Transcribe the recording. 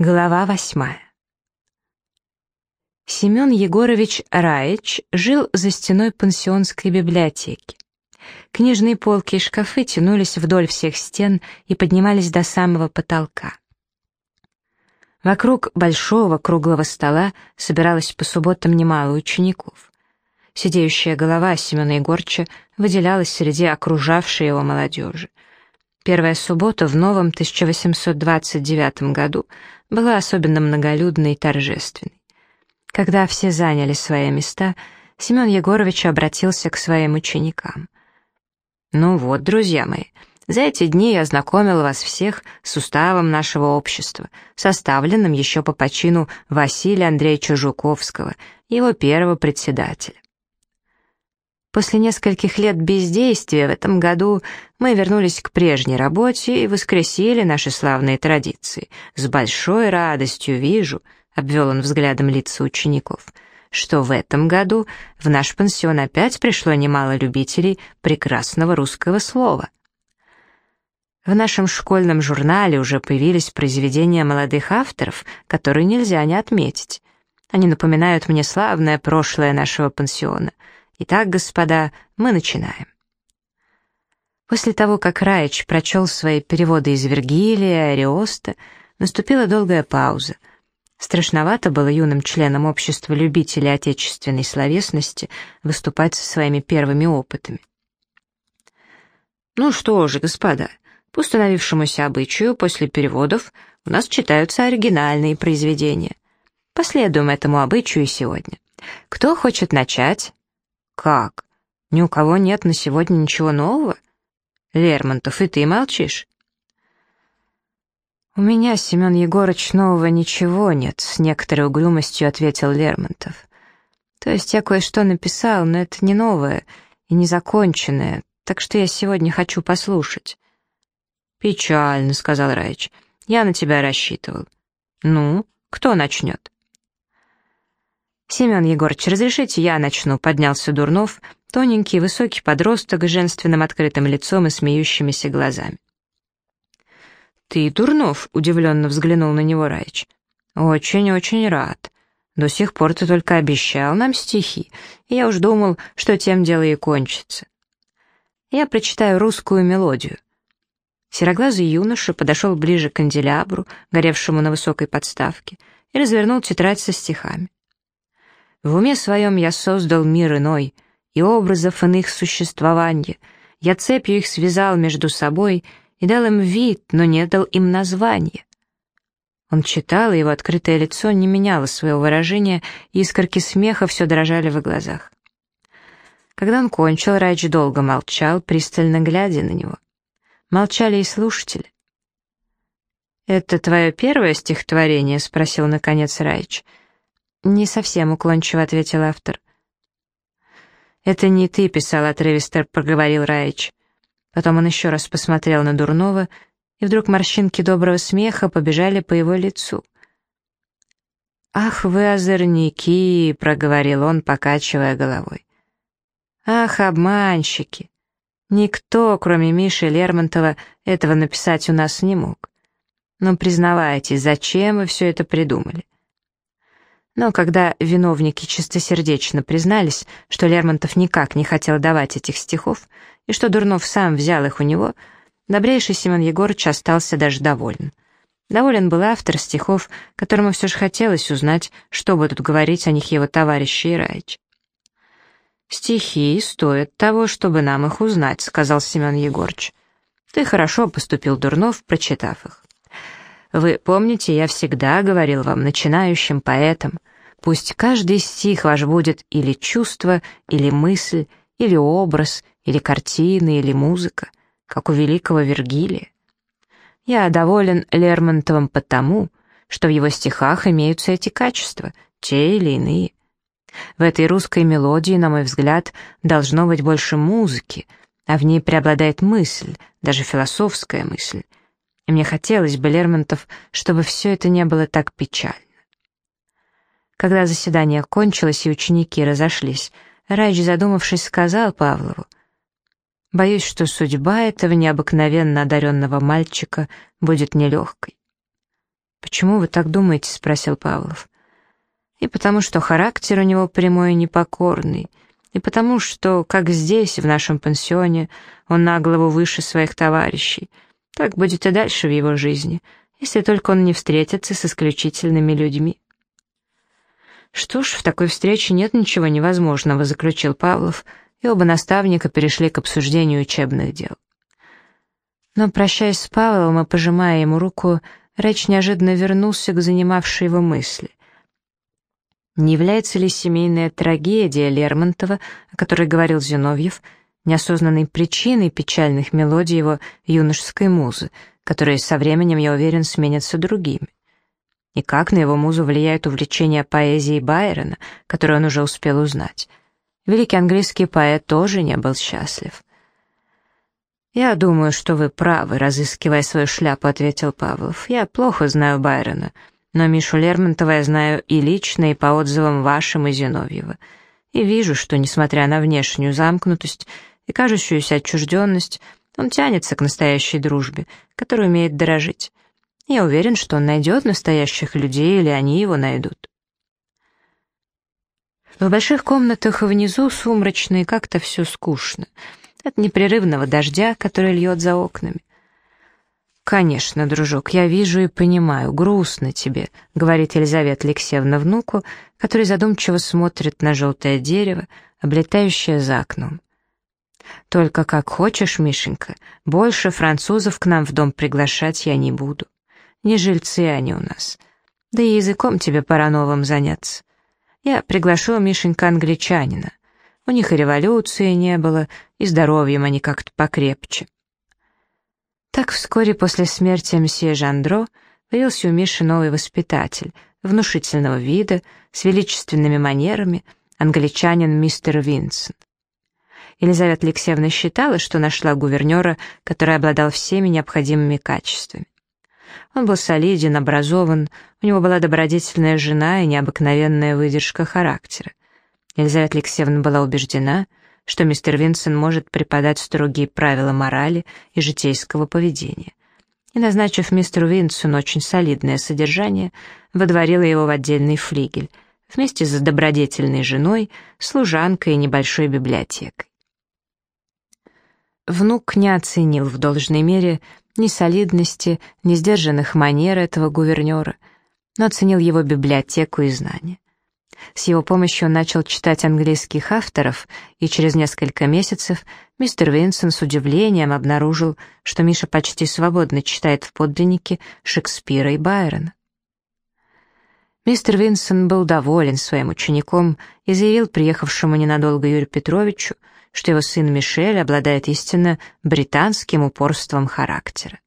Глава восьмая. Семен Егорович Раич жил за стеной пансионской библиотеки. Книжные полки и шкафы тянулись вдоль всех стен и поднимались до самого потолка. Вокруг большого круглого стола собиралось по субботам немало учеников. Сидеющая голова Семена Егорча выделялась среди окружавшей его молодежи. Первая суббота в новом 1829 году была особенно многолюдной и торжественной. Когда все заняли свои места, Семен Егорович обратился к своим ученикам. «Ну вот, друзья мои, за эти дни я знакомил вас всех с уставом нашего общества, составленным еще по почину Василия Андреевича Жуковского, его первого председателя. После нескольких лет бездействия в этом году мы вернулись к прежней работе и воскресили наши славные традиции. С большой радостью вижу, — обвел он взглядом лица учеников, — что в этом году в наш пансион опять пришло немало любителей прекрасного русского слова. В нашем школьном журнале уже появились произведения молодых авторов, которые нельзя не отметить. Они напоминают мне славное прошлое нашего пансиона — Итак, господа, мы начинаем. После того, как Раич прочел свои переводы из Вергилия, Ариоста, наступила долгая пауза. Страшновато было юным членам общества любителей отечественной словесности выступать со своими первыми опытами. Ну что же, господа, по установившемуся обычаю после переводов у нас читаются оригинальные произведения. Последуем этому обычаю сегодня. Кто хочет начать? «Как? Ни у кого нет на сегодня ничего нового? Лермонтов, и ты молчишь?» «У меня, Семен Егорыч, нового ничего нет», — с некоторой угрюмостью ответил Лермонтов. «То есть я кое-что написал, но это не новое и не законченное, так что я сегодня хочу послушать». «Печально», — сказал Раич. «Я на тебя рассчитывал». «Ну, кто начнет?» «Семен Егорович, разрешите я начну?» — поднялся Дурнов, тоненький, высокий подросток с женственным открытым лицом и смеющимися глазами. «Ты, Дурнов?» — удивленно взглянул на него Раич. «Очень-очень рад. До сих пор ты только обещал нам стихи, и я уж думал, что тем дело и кончится. Я прочитаю русскую мелодию». Сероглазый юноша подошел ближе к канделябру, горевшему на высокой подставке, и развернул тетрадь со стихами. В уме своем я создал мир иной, и образов иных существования. Я цепью их связал между собой и дал им вид, но не дал им названия. Он читал, и его открытое лицо не меняло своего выражения, и искорки смеха все дрожали в глазах. Когда он кончил, Райч долго молчал, пристально глядя на него. Молчали и слушатели. «Это твое первое стихотворение?» — спросил, наконец, Райч. — «Не совсем уклончиво», — ответил автор. «Это не ты писал, отрывисто проговорил Раич. Потом он еще раз посмотрел на Дурнова, и вдруг морщинки доброго смеха побежали по его лицу. «Ах вы озорники!» — проговорил он, покачивая головой. «Ах, обманщики! Никто, кроме Миши Лермонтова, этого написать у нас не мог. Но признавайтесь, зачем вы все это придумали?» Но когда виновники чистосердечно признались, что Лермонтов никак не хотел давать этих стихов, и что Дурнов сам взял их у него, добрейший Семен Егорович остался даже доволен. Доволен был автор стихов, которому все же хотелось узнать, что будут говорить о них его товарищи и. «Стихи стоят того, чтобы нам их узнать», — сказал Семен Егорович. «Ты хорошо поступил, Дурнов, прочитав их. Вы помните, я всегда говорил вам, начинающим поэтам, пусть каждый стих ваш будет или чувство, или мысль, или образ, или картина, или музыка, как у великого Вергилия. Я доволен Лермонтовым потому, что в его стихах имеются эти качества, те или иные. В этой русской мелодии, на мой взгляд, должно быть больше музыки, а в ней преобладает мысль, даже философская мысль, и мне хотелось бы, Лермонтов, чтобы все это не было так печально. Когда заседание кончилось и ученики разошлись, Райч, задумавшись, сказал Павлову, «Боюсь, что судьба этого необыкновенно одаренного мальчика будет нелегкой». «Почему вы так думаете?» — спросил Павлов. «И потому что характер у него прямой и непокорный, и потому что, как здесь, в нашем пансионе, он на голову выше своих товарищей, так будет и дальше в его жизни, если только он не встретится с исключительными людьми». «Что ж, в такой встрече нет ничего невозможного», — заключил Павлов, и оба наставника перешли к обсуждению учебных дел. Но, прощаясь с Павловым и пожимая ему руку, Рэч неожиданно вернулся к занимавшей его мысли. Не является ли семейная трагедия Лермонтова, о которой говорил Зиновьев, неосознанной причиной печальных мелодий его юношеской музы, которые со временем, я уверен, сменятся другими? И как на его музу влияет увлечение поэзией Байрона, которое он уже успел узнать? Великий английский поэт тоже не был счастлив. «Я думаю, что вы правы, разыскивая свою шляпу», — ответил Павлов. «Я плохо знаю Байрона, но Мишу Лермонтова я знаю и лично, и по отзывам вашим и Зиновьева. И вижу, что, несмотря на внешнюю замкнутость и кажущуюся отчужденность, он тянется к настоящей дружбе, которую умеет дорожить. Я уверен, что он найдет настоящих людей, или они его найдут». В больших комнатах внизу сумрачно и как-то все скучно — от непрерывного дождя, который льет за окнами. «Конечно, дружок, я вижу и понимаю, грустно тебе», — говорит Елизавета Алексеевна внуку, который задумчиво смотрит на желтое дерево, облетающее за окном. «Только как хочешь, Мишенька, больше французов к нам в дом приглашать я не буду. Не жильцы они у нас. Да и языком тебе пора новым заняться. Я приглашу, Мишенька, англичанина. У них и революции не было, и здоровьем они как-то покрепче. Так вскоре после смерти мсье Жандро появился у Миши новый воспитатель, внушительного вида, с величественными манерами, англичанин мистер Винсент. Елизавета Алексеевна считала, что нашла гувернера, который обладал всеми необходимыми качествами. Он был солиден, образован, у него была добродетельная жена и необыкновенная выдержка характера. Елизавета Алексеевна была убеждена, что мистер Винсон может преподать строгие правила морали и житейского поведения. И, назначив мистеру Винсону очень солидное содержание, водворила его в отдельный флигель, вместе с добродетельной женой, служанкой и небольшой библиотекой. Внук не оценил в должной мере ни солидности, ни сдержанных манер этого гувернера, но оценил его библиотеку и знания. С его помощью он начал читать английских авторов, и через несколько месяцев мистер Винсон с удивлением обнаружил, что Миша почти свободно читает в подлиннике Шекспира и Байрона. Мистер Винсон был доволен своим учеником и заявил приехавшему ненадолго Юрию Петровичу, что его сын Мишель обладает истинно британским упорством характера.